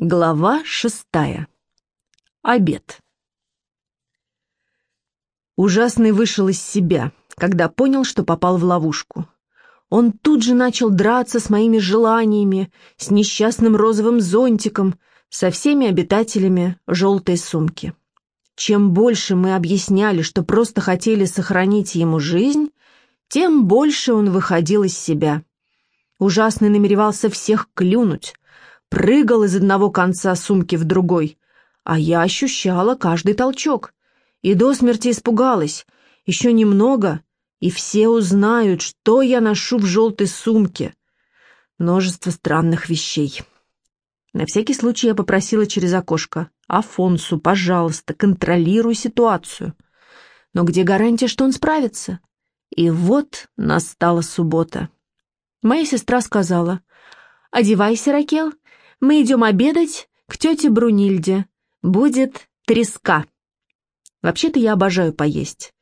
Глава шестая. Обед. Ужасный вышел из себя, когда понял, что попал в ловушку. Он тут же начал драться с моими желаниями, с несчастным розовым зонтиком, со всеми обитателями желтой сумки. Чем больше мы объясняли, что просто хотели сохранить ему жизнь, тем больше он выходил из себя. Ужасный намеревался всех клюнуть, прыгал из одного конца сумки в другой, а я ощущала каждый толчок и до смерти испугалась. Еще немного, и все узнают, что я ношу в желтой сумке. Множество странных вещей. На всякий случай я попросила через окошко. «Афонсу, пожалуйста, контролируй ситуацию». Но где гарантия, что он справится? И вот настала суббота. Моя сестра сказала, «Одевайся, Ракел, мы идем обедать к тете Брунильде. Будет треска. Вообще-то я обожаю поесть.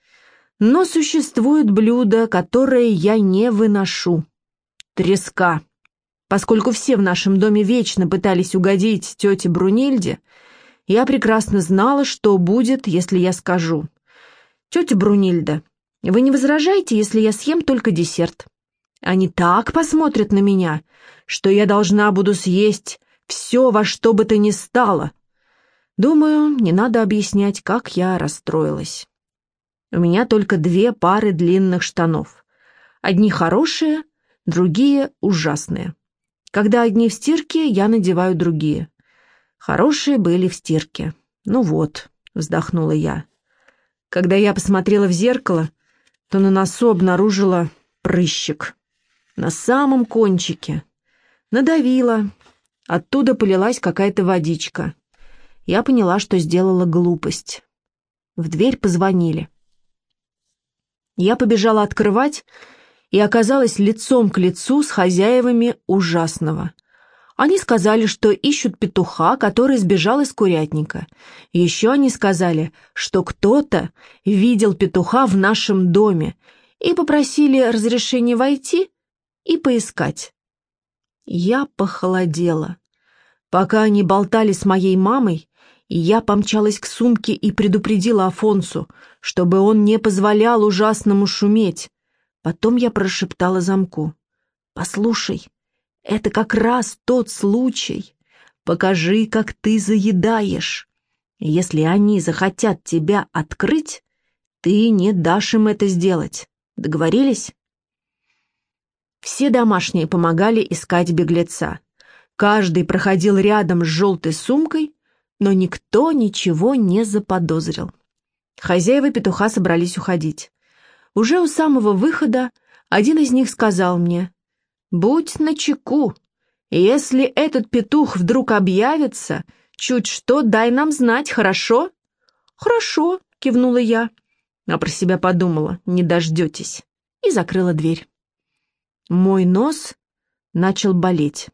Но существует блюдо, которое я не выношу. Треска. Поскольку все в нашем доме вечно пытались угодить тете Брунильде, я прекрасно знала, что будет, если я скажу. «Тетя Брунильда, вы не возражаете, если я съем только десерт?» Они так посмотрят на меня, что я должна буду съесть все во что бы то ни стало. Думаю, не надо объяснять, как я расстроилась. У меня только две пары длинных штанов. Одни хорошие, другие ужасные. Когда одни в стирке, я надеваю другие. Хорошие были в стирке. Ну вот, вздохнула я. Когда я посмотрела в зеркало, то на носу обнаружила прыщик. На самом кончике. Надавила, Оттуда полилась какая-то водичка. Я поняла, что сделала глупость. В дверь позвонили. Я побежала открывать и оказалась лицом к лицу с хозяевами ужасного. Они сказали, что ищут петуха, который сбежал из курятника. Еще они сказали, что кто-то видел петуха в нашем доме и попросили разрешения войти и поискать. Я похолодела. Пока они болтали с моей мамой, я помчалась к сумке и предупредила Афонсу, чтобы он не позволял ужасному шуметь. Потом я прошептала замку. «Послушай, это как раз тот случай. Покажи, как ты заедаешь. Если они захотят тебя открыть, ты не дашь им это сделать. Договорились?» Все домашние помогали искать беглеца. Каждый проходил рядом с желтой сумкой, но никто ничего не заподозрил. Хозяева петуха собрались уходить. Уже у самого выхода один из них сказал мне, «Будь начеку, если этот петух вдруг объявится, чуть что дай нам знать, хорошо?» «Хорошо», — кивнула я, а про себя подумала, «не дождетесь», и закрыла дверь. Мой нос начал болеть.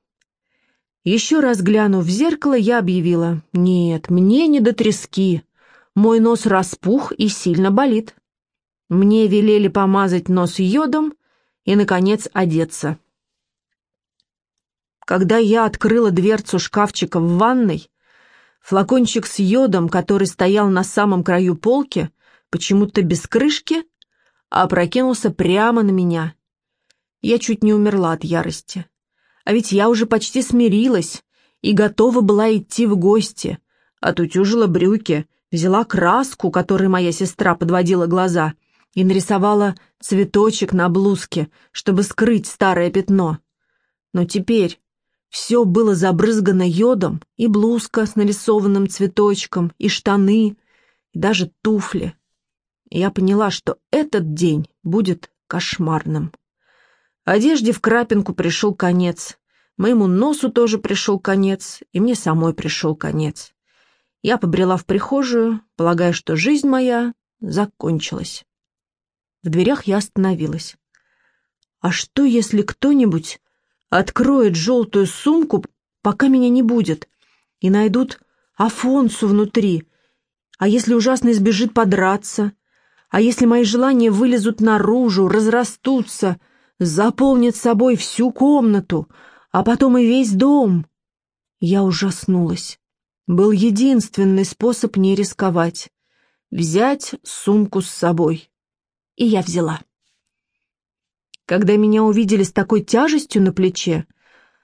Еще раз глянув в зеркало, я объявила, «Нет, мне не до трески. Мой нос распух и сильно болит». Мне велели помазать нос йодом и, наконец, одеться. Когда я открыла дверцу шкафчика в ванной, флакончик с йодом, который стоял на самом краю полки, почему-то без крышки, опрокинулся прямо на меня — я чуть не умерла от ярости. А ведь я уже почти смирилась и готова была идти в гости. Отутюжила брюки, взяла краску, которой моя сестра подводила глаза, и нарисовала цветочек на блузке, чтобы скрыть старое пятно. Но теперь все было забрызгано йодом, и блузка с нарисованным цветочком, и штаны, и даже туфли. Я поняла, что этот день будет кошмарным. Одежде в крапинку пришел конец. Моему носу тоже пришел конец, и мне самой пришел конец. Я побрела в прихожую, полагая, что жизнь моя закончилась. В дверях я остановилась. А что, если кто-нибудь откроет желтую сумку, пока меня не будет, и найдут Афонсу внутри? А если ужасно избежит подраться? А если мои желания вылезут наружу, разрастутся — заполнит собой всю комнату, а потом и весь дом. Я ужаснулась. Был единственный способ не рисковать — взять сумку с собой. И я взяла. Когда меня увидели с такой тяжестью на плече,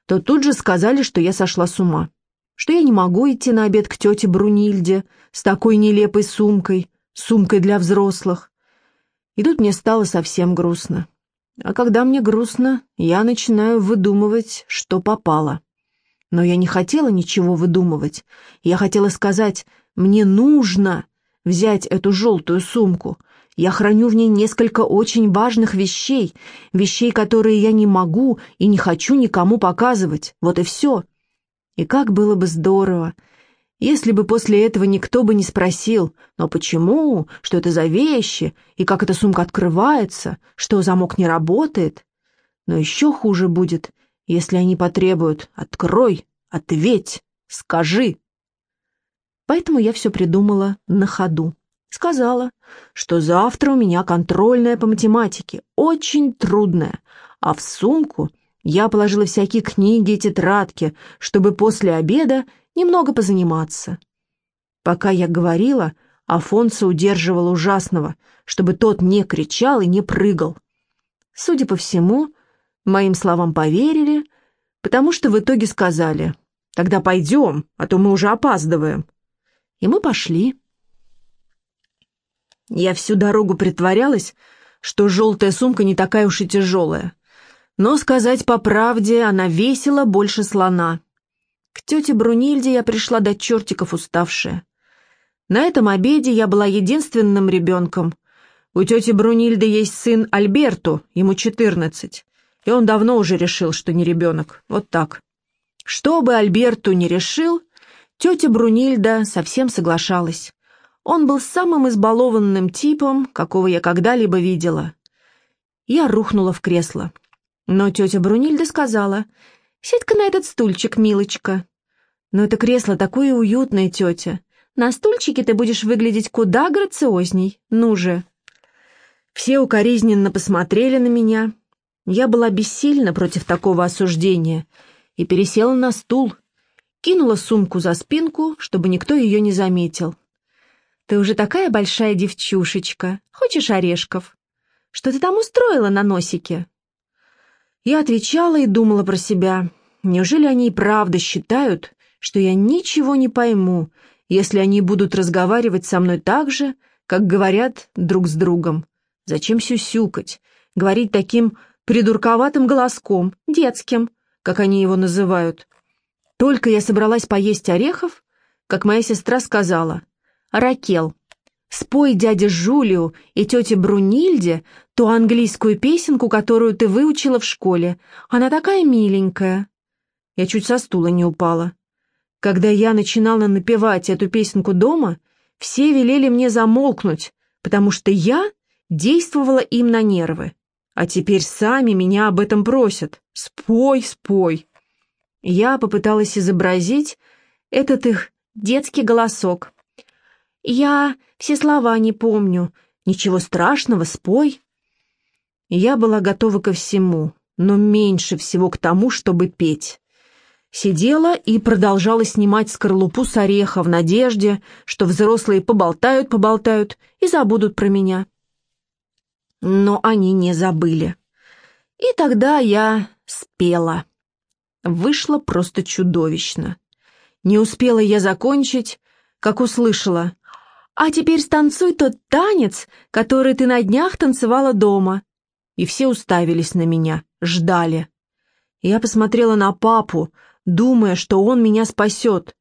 то тут же сказали, что я сошла с ума, что я не могу идти на обед к тете Брунильде с такой нелепой сумкой, сумкой для взрослых. И тут мне стало совсем грустно. А когда мне грустно, я начинаю выдумывать, что попало. Но я не хотела ничего выдумывать. Я хотела сказать, мне нужно взять эту желтую сумку, я храню в ней несколько очень важных вещей, вещей, которые я не могу и не хочу никому показывать. Вот и все. И как было бы здорово, если бы после этого никто бы не спросил, но почему, что это за вещи, и как эта сумка открывается, что замок не работает. Но еще хуже будет, если они потребуют «открой», «ответь», «скажи». Поэтому я все придумала на ходу. Сказала, что завтра у меня контрольная по математике, очень трудная, а в сумку я положила всякие книги и тетрадки, чтобы после обеда немного позаниматься. Пока я говорила, Афонса удерживал ужасного, чтобы тот не кричал и не прыгал. Судя по всему, моим словам поверили, потому что в итоге сказали «Тогда пойдем, а то мы уже опаздываем». И мы пошли. Я всю дорогу притворялась, что желтая сумка не такая уж и тяжелая. Но, сказать по правде, она весила больше слона. К тете Брунильде я пришла до чертиков уставшая. На этом обеде я была единственным ребенком. У тети Брунильды есть сын Альберту, ему четырнадцать, и он давно уже решил, что не ребенок. Вот так. Что бы Альберту не решил, тетя Брунильда совсем соглашалась. Он был самым избалованным типом, какого я когда-либо видела. Я рухнула в кресло. Но тетя Брунильда сказала, «Сядь-ка на этот стульчик, милочка». «Но это кресло такое уютное, тетя. На стульчике ты будешь выглядеть куда грациозней. Ну же». Все укоризненно посмотрели на меня. Я была бессильна против такого осуждения и пересела на стул, кинула сумку за спинку, чтобы никто ее не заметил. Ты уже такая большая девчушечка. Хочешь орешков? Что ты там устроила на носике?» Я отвечала и думала про себя. Неужели они и правда считают, что я ничего не пойму, если они будут разговаривать со мной так же, как говорят друг с другом? Зачем сюсюкать, говорить таким придурковатым голоском, детским, как они его называют? Только я собралась поесть орехов, как моя сестра сказала, Ракел, спой дяде Жулию и тете Брунильде ту английскую песенку, которую ты выучила в школе. Она такая миленькая. Я чуть со стула не упала. Когда я начинала напевать эту песенку дома, все велели мне замолкнуть, потому что я действовала им на нервы. А теперь сами меня об этом просят. Спой, спой. Я попыталась изобразить этот их детский голосок. «Я все слова не помню. Ничего страшного, спой». Я была готова ко всему, но меньше всего к тому, чтобы петь. Сидела и продолжала снимать скорлупу с ореха в надежде, что взрослые поболтают-поболтают и забудут про меня. Но они не забыли. И тогда я спела. Вышло просто чудовищно. Не успела я закончить, как услышала а теперь станцуй тот танец, который ты на днях танцевала дома». И все уставились на меня, ждали. Я посмотрела на папу, думая, что он меня спасет.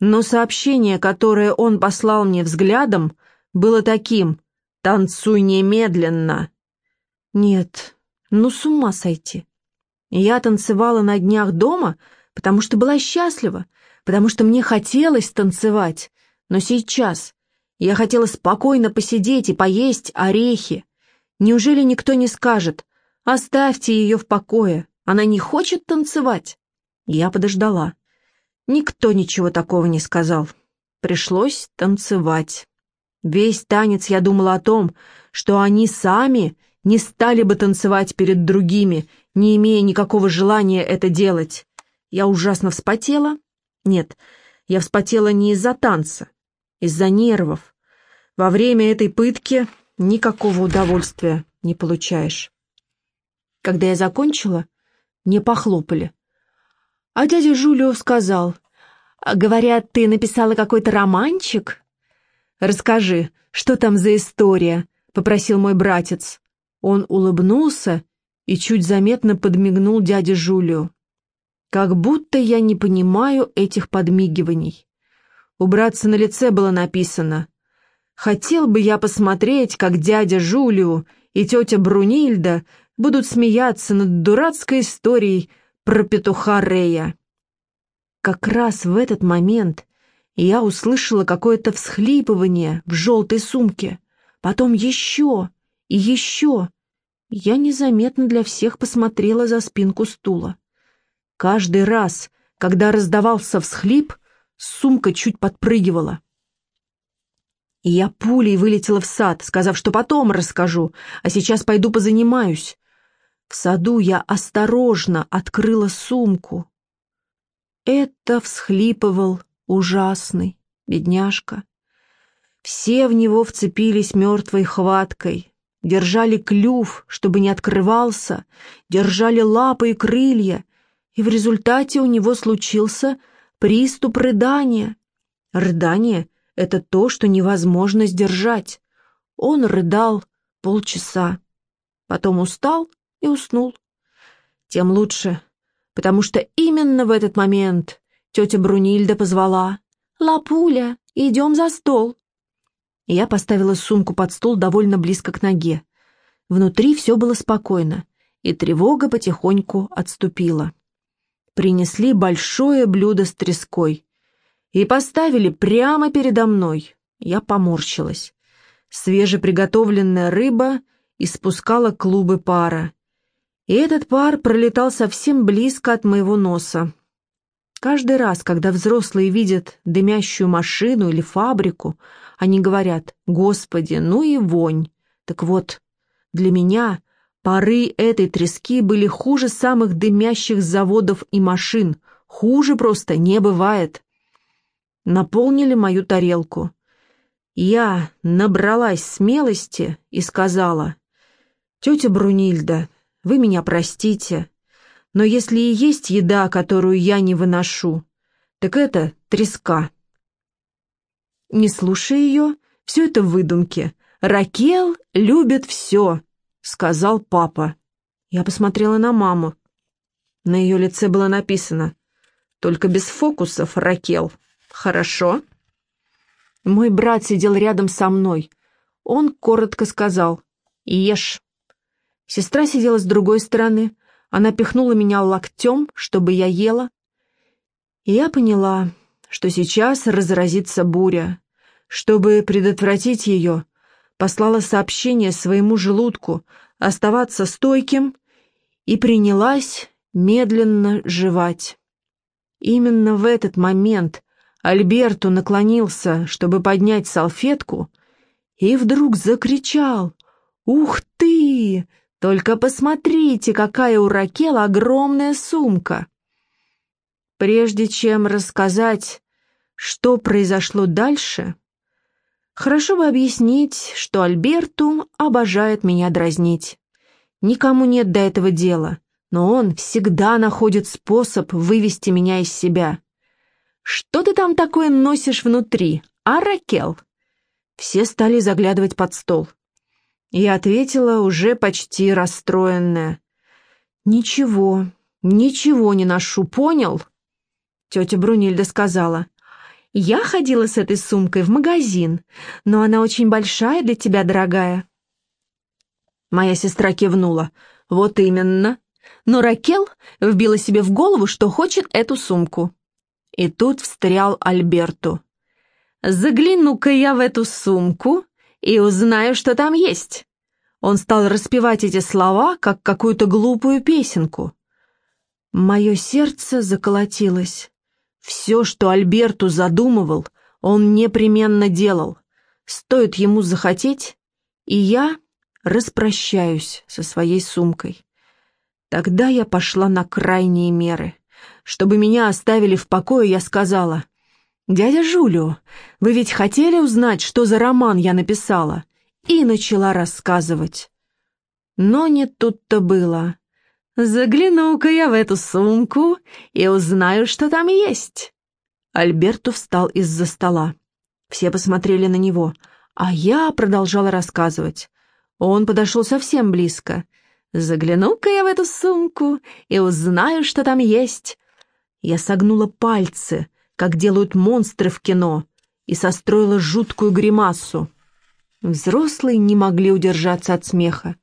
Но сообщение, которое он послал мне взглядом, было таким «Танцуй немедленно». Нет, ну с ума сойти. Я танцевала на днях дома, потому что была счастлива, потому что мне хотелось танцевать. Но сейчас, я хотела спокойно посидеть и поесть орехи. Неужели никто не скажет «Оставьте ее в покое, она не хочет танцевать»? Я подождала. Никто ничего такого не сказал. Пришлось танцевать. Весь танец я думала о том, что они сами не стали бы танцевать перед другими, не имея никакого желания это делать. Я ужасно вспотела Нет, я вспотела не из-за танца, из-за нервов. Во время этой пытки никакого удовольствия не получаешь. Когда я закончила, мне похлопали. А дядя Жулио сказал, «Говорят, ты написала какой-то романчик?» «Расскажи, что там за история?» — попросил мой братец. Он улыбнулся и чуть заметно подмигнул дяде Жулио. Как будто я не понимаю этих подмигиваний. У братца на лице было написано «Хотел бы я посмотреть, как дядя Жулио и тетя Брунильда будут смеяться над дурацкой историей про петуха Рея». Как раз в этот момент я услышала какое-то всхлипывание в желтой сумке, потом еще и еще. Я незаметно для всех посмотрела за спинку стула. Каждый раз, когда раздавался всхлип, сумка чуть подпрыгивала. Я пулей вылетела в сад, сказав, что потом расскажу, а сейчас пойду позанимаюсь. В саду я осторожно открыла сумку. Это всхлипывал ужасный, бедняжка. Все в него вцепились мертвой хваткой, держали клюв, чтобы не открывался, держали лапы и крылья, и в результате у него случился приступ рыдания. Рыдание — это то, что невозможно сдержать. Он рыдал полчаса, потом устал и уснул. Тем лучше, потому что именно в этот момент тетя Брунильда позвала «Лапуля, идем за стол». Я поставила сумку под стол довольно близко к ноге. Внутри все было спокойно, и тревога потихоньку отступила принесли большое блюдо с треской и поставили прямо передо мной. Я поморщилась. Свежеприготовленная рыба испускала клубы пара. И этот пар пролетал совсем близко от моего носа. Каждый раз, когда взрослые видят дымящую машину или фабрику, они говорят «Господи, ну и вонь». Так вот, для меня Пары этой трески были хуже самых дымящих заводов и машин. Хуже просто не бывает. Наполнили мою тарелку. Я набралась смелости и сказала, «Тетя Брунильда, вы меня простите, но если и есть еда, которую я не выношу, так это треска». Не слушая ее, все это выдумки. Ракел любит все, — сказал папа. Я посмотрела на маму. На ее лице было написано «Только без фокусов, Ракел. Хорошо?» Мой брат сидел рядом со мной. Он коротко сказал «Ешь». Сестра сидела с другой стороны. Она пихнула меня локтем, чтобы я ела. И я поняла, что сейчас разразится буря. Чтобы предотвратить ее, послала сообщение своему желудку оставаться стойким и принялась медленно жевать. Именно в этот момент Альберту наклонился, чтобы поднять салфетку, и вдруг закричал «Ух ты! Только посмотрите, какая у Ракел огромная сумка!» Прежде чем рассказать, что произошло дальше, Хорошо бы объяснить, что Альберту обожает меня дразнить. Никому нет до этого дела, но он всегда находит способ вывести меня из себя. «Что ты там такое носишь внутри, а, Ракел?» Все стали заглядывать под стол. Я ответила, уже почти расстроенная. «Ничего, ничего не ношу, понял?» Тетя Брунильда сказала. Я ходила с этой сумкой в магазин, но она очень большая для тебя, дорогая». Моя сестра кивнула. «Вот именно. Но Ракел вбила себе в голову, что хочет эту сумку». И тут встрял Альберту. «Загляну-ка я в эту сумку и узнаю, что там есть». Он стал распевать эти слова, как какую-то глупую песенку. Мое сердце заколотилось. Все, что Альберту задумывал, он непременно делал. Стоит ему захотеть, и я распрощаюсь со своей сумкой. Тогда я пошла на крайние меры. чтобы меня оставили в покое, я сказала, «Дядя Жулио, вы ведь хотели узнать, что за роман я написала?» И начала рассказывать. Но не тут-то было. «Загляну-ка я в эту сумку и узнаю, что там есть». Альберту встал из-за стола. Все посмотрели на него, а я продолжала рассказывать. Он подошел совсем близко. «Загляну-ка я в эту сумку и узнаю, что там есть». Я согнула пальцы, как делают монстры в кино, и состроила жуткую гримасу. Взрослые не могли удержаться от смеха.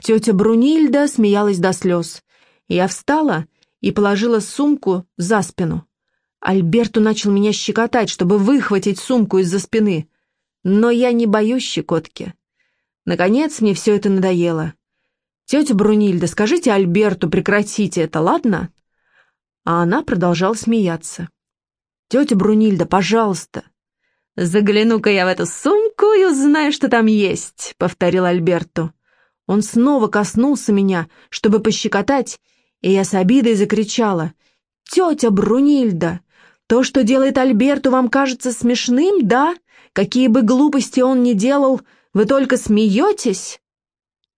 Тетя Брунильда смеялась до слез. Я встала и положила сумку за спину. Альберту начал меня щекотать, чтобы выхватить сумку из-за спины. Но я не боюсь щекотки. Наконец мне все это надоело. «Тетя Брунильда, скажите Альберту, прекратите это, ладно?» А она продолжала смеяться. «Тетя Брунильда, пожалуйста!» «Загляну-ка я в эту сумку и узнаю, что там есть», — повторил Альберту. Он снова коснулся меня, чтобы пощекотать, и я с обидой закричала. «Тетя Брунильда, то, что делает Альберту, вам кажется смешным, да? Какие бы глупости он ни делал, вы только смеетесь?»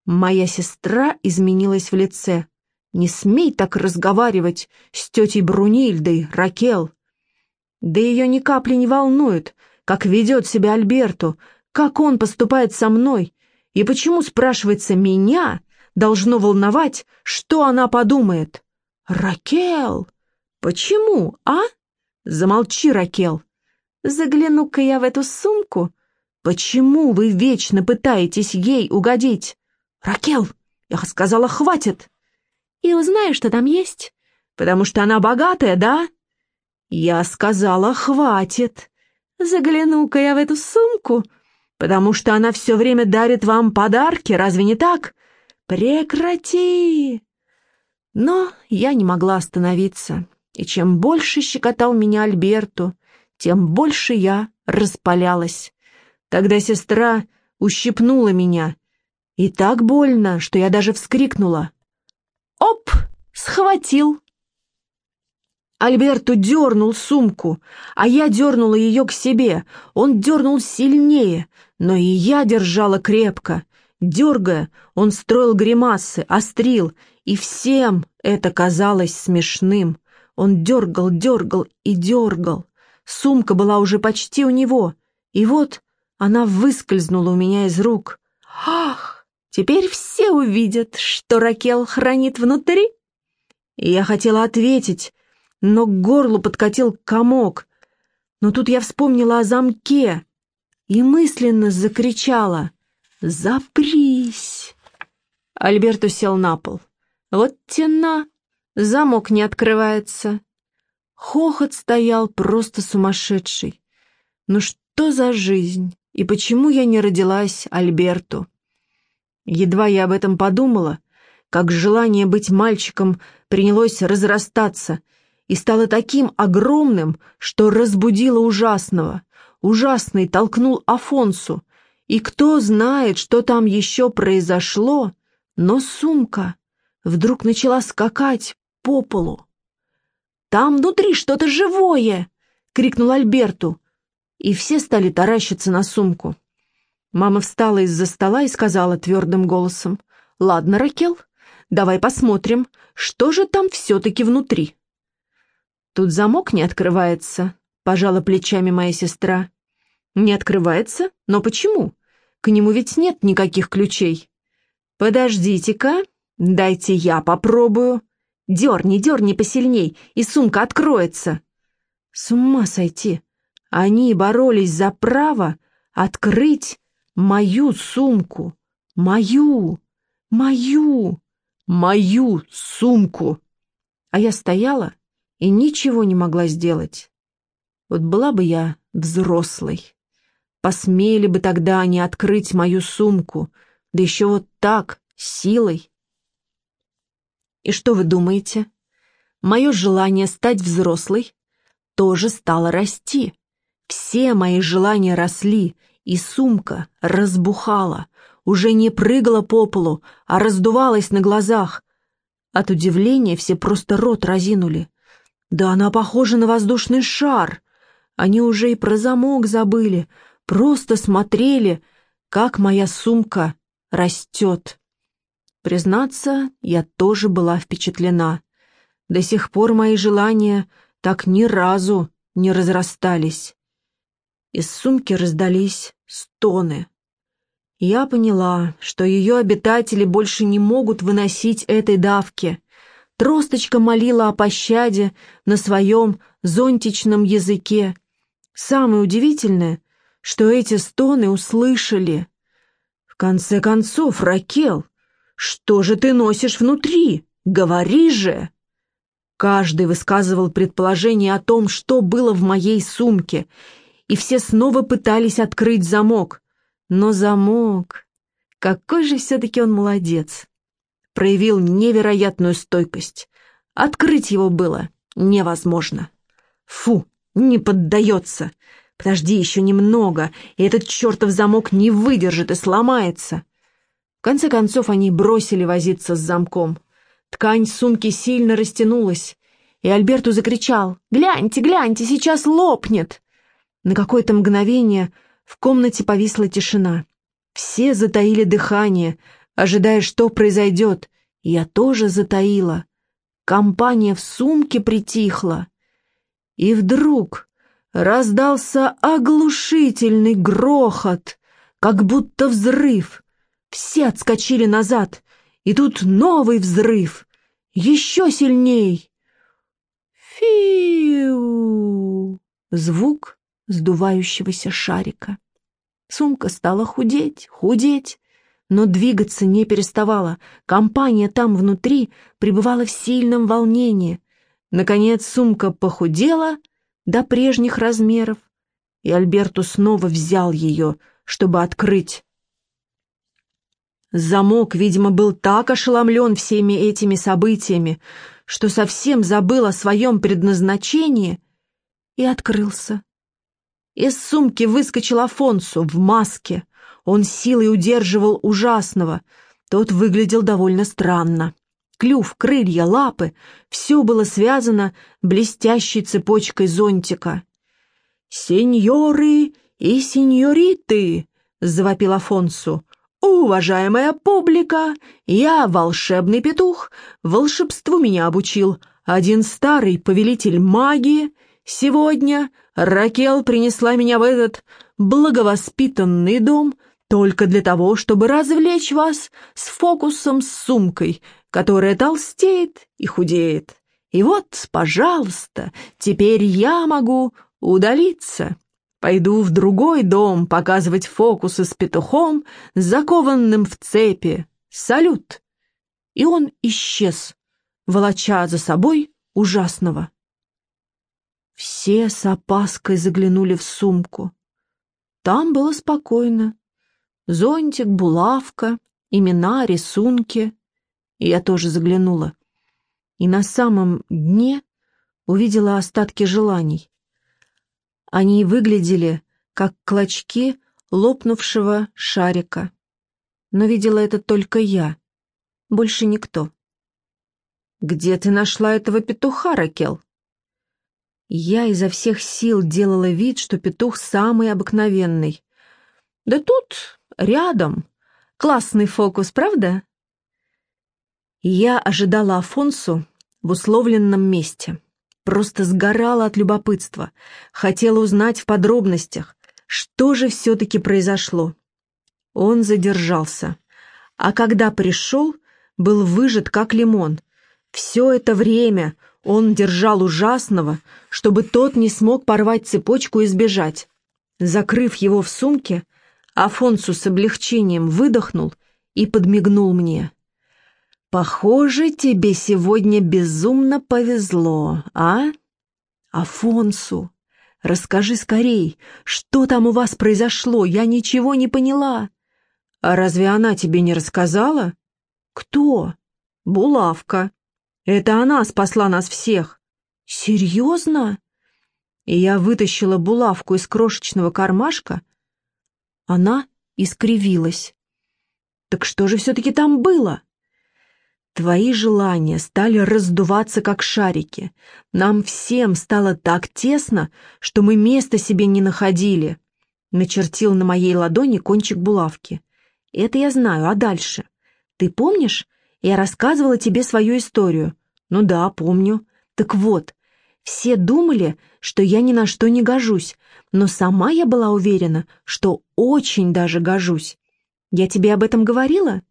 Моя сестра изменилась в лице. «Не смей так разговаривать с тетей Брунильдой, Ракел!» Да ее ни капли не волнует, как ведет себя Альберту, как он поступает со мной, и почему, спрашивается, меня должно волновать, что она подумает? «Ракел! Почему, а?» «Замолчи, Ракел! Загляну-ка я в эту сумку. Почему вы вечно пытаетесь ей угодить? Ракел, я сказала, хватит!» «И узнаю, что там есть, потому что она богатая, да?» «Я сказала, хватит! Загляну-ка я в эту сумку!» потому что она все время дарит вам подарки, разве не так? Прекрати!» Но я не могла остановиться, и чем больше щекотал меня Альберту, тем больше я распалялась. Тогда сестра ущипнула меня, и так больно, что я даже вскрикнула. «Оп!» — схватил. Альберту дернул сумку, а я дернула ее к себе. Он дернул сильнее, но и я держала крепко. Дергая, он строил гримасы, острил, и всем это казалось смешным. Он дергал, дергал и дергал. Сумка была уже почти у него, и вот она выскользнула у меня из рук. «Ах, теперь все увидят, что Ракел хранит внутри!» Я хотела ответить, но к горлу подкатил комок. Но тут я вспомнила о замке, и мысленно закричала «Запрись!». Альберто сел на пол. «Вот тена! Замок не открывается!» Хохот стоял просто сумасшедший. «Ну что за жизнь? И почему я не родилась Альберту?» Едва я об этом подумала, как желание быть мальчиком принялось разрастаться и стало таким огромным, что разбудило ужасного — ужасный толкнул Афонсу, и кто знает, что там еще произошло, но сумка вдруг начала скакать по полу. «Там внутри что-то живое!» — крикнул Альберту, и все стали таращиться на сумку. Мама встала из-за стола и сказала твердым голосом, «Ладно, Ракел, давай посмотрим, что же там все-таки внутри». «Тут замок не открывается», — пожала плечами моя сестра. Не открывается? Но почему? К нему ведь нет никаких ключей. Подождите-ка, дайте я попробую. Дерни, дерни посильней, и сумка откроется. С ума сойти. Они боролись за право открыть мою сумку. Мою, мою, мою сумку. А я стояла и ничего не могла сделать. Вот была бы я взрослой. Посмели бы тогда они открыть мою сумку, да еще вот так, силой. И что вы думаете? Мое желание стать взрослой тоже стало расти. Все мои желания росли, и сумка разбухала, уже не прыгала по полу, а раздувалась на глазах. От удивления все просто рот разинули. Да она похожа на воздушный шар. Они уже и про замок забыли, просто смотрели, как моя сумка растет. Признаться, я тоже была впечатлена. До сих пор мои желания так ни разу не разрастались. Из сумки раздались стоны. Я поняла, что ее обитатели больше не могут выносить этой давки. Тросточка молила о пощаде на своем зонтичном языке. Самое удивительное, что эти стоны услышали. В конце концов, Ракел, что же ты носишь внутри? Говори же! Каждый высказывал предположение о том, что было в моей сумке, и все снова пытались открыть замок. Но замок... Какой же все-таки он молодец! Проявил невероятную стойкость. Открыть его было невозможно. Фу, не поддается. Подожди еще немного, и этот чертов замок не выдержит и сломается. В конце концов они бросили возиться с замком. Ткань сумки сильно растянулась, и Альберту закричал «Гляньте, гляньте, сейчас лопнет!» На какое-то мгновение в комнате повисла тишина. Все затаили дыхание, ожидая, что произойдет. Я тоже затаила. Компания в сумке притихла. И вдруг раздался оглушительный грохот, как будто взрыв. Все отскочили назад, и тут новый взрыв, еще сильней. Фиу! Звук сдувающегося шарика. Сумка стала худеть, худеть, но двигаться не переставала. Компания там внутри пребывала в сильном волнении. Наконец сумка похудела до прежних размеров, и Альберту снова взял ее, чтобы открыть. Замок, видимо, был так ошеломлен всеми этими событиями, что совсем забыл о своем предназначении и открылся. Из сумки выскочил Афонсу в маске. Он силой удерживал ужасного. Тот выглядел довольно странно. Клюв, крылья, лапы — все было связано блестящей цепочкой зонтика. «Сеньоры и сеньориты!» — завопил Афонсу. «Уважаемая публика, я волшебный петух, волшебству меня обучил один старый повелитель магии. Сегодня Ракел принесла меня в этот благовоспитанный дом только для того, чтобы развлечь вас с фокусом с сумкой, которая толстеет и худеет. И вот, пожалуйста, теперь я могу удалиться». Пойду в другой дом показывать фокусы с петухом, закованным в цепи. Салют!» И он исчез, волоча за собой ужасного. Все с опаской заглянули в сумку. Там было спокойно. Зонтик, булавка, имена, рисунки. Я тоже заглянула. И на самом дне увидела остатки желаний. Они выглядели, как клочки лопнувшего шарика. Но видела это только я, больше никто. «Где ты нашла этого петуха, Ракел?» Я изо всех сил делала вид, что петух самый обыкновенный. «Да тут, рядом. Классный фокус, правда?» Я ожидала Афонсу в условленном месте. Просто сгорала от любопытства, хотела узнать в подробностях, что же все-таки произошло. Он задержался, а когда пришел, был выжат как лимон. Все это время он держал ужасного, чтобы тот не смог порвать цепочку и сбежать. Закрыв его в сумке, Афонсу с облегчением выдохнул и подмигнул мне. «Похоже, тебе сегодня безумно повезло, а? Афонсу, расскажи скорей, что там у вас произошло, я ничего не поняла». «А разве она тебе не рассказала?» «Кто?» «Булавка. Это она спасла нас всех». «Серьезно?» И я вытащила булавку из крошечного кармашка. Она искривилась. «Так что же все-таки там было?» Твои желания стали раздуваться, как шарики. Нам всем стало так тесно, что мы места себе не находили. Начертил на моей ладони кончик булавки. Это я знаю, а дальше? Ты помнишь? Я рассказывала тебе свою историю. Ну да, помню. Так вот, все думали, что я ни на что не гожусь, но сама я была уверена, что очень даже гожусь. Я тебе об этом говорила?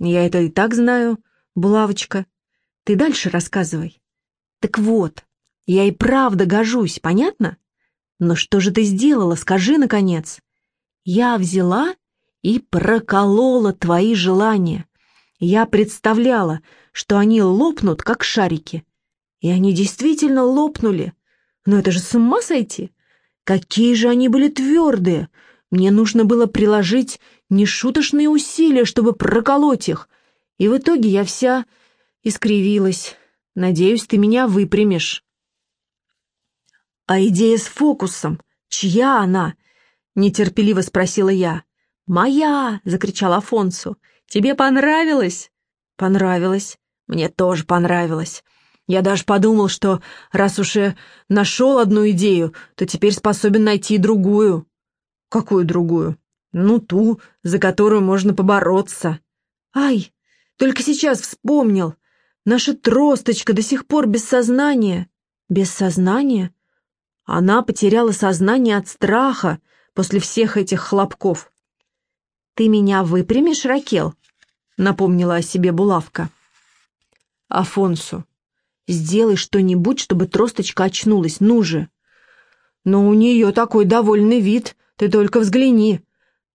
Я это и так знаю, булавочка. Ты дальше рассказывай. Так вот, я и правда гожусь, понятно? Но что же ты сделала, скажи, наконец. Я взяла и проколола твои желания. Я представляла, что они лопнут, как шарики. И они действительно лопнули. Но это же с ума сойти! Какие же они были твердые! Мне нужно было приложить нешуточные усилия, чтобы проколоть их. И в итоге я вся искривилась. Надеюсь, ты меня выпрямишь. А идея с фокусом? Чья она? Нетерпеливо спросила я. «Моя!» — закричал Афонсу. «Тебе понравилось?» «Понравилось. Мне тоже понравилось. Я даже подумал, что раз уж я нашел одну идею, то теперь способен найти другую». «Какую другую?» «Ну, ту, за которую можно побороться». «Ай, только сейчас вспомнил. Наша тросточка до сих пор без сознания». «Без сознания?» Она потеряла сознание от страха после всех этих хлопков. «Ты меня выпрямишь, Ракел?» — напомнила о себе булавка. «Афонсу, сделай что-нибудь, чтобы тросточка очнулась, ну же!» «Но у нее такой довольный вид, ты только взгляни.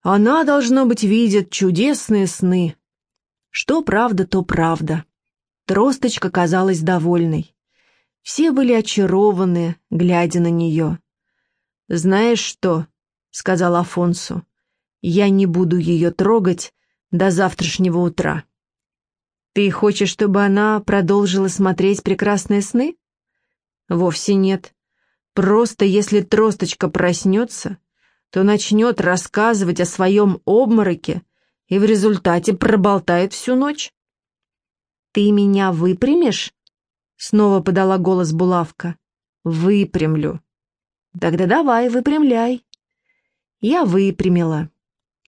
Она, должно быть, видит чудесные сны». Что правда, то правда. Тросточка казалась довольной. Все были очарованы, глядя на нее. «Знаешь что?» — сказал Афонсу. «Я не буду ее трогать до завтрашнего утра». «Ты хочешь, чтобы она продолжила смотреть прекрасные сны?» «Вовсе нет. Просто если тросточка проснется, то начнет рассказывать о своем обмороке и в результате проболтает всю ночь». «Ты меня выпрямишь?» — снова подала голос булавка. «Выпрямлю». «Тогда давай, выпрямляй». Я выпрямила.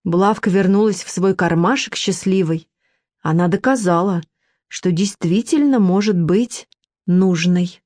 Булавка вернулась в свой кармашек счастливой. Она доказала, что действительно может быть нужной.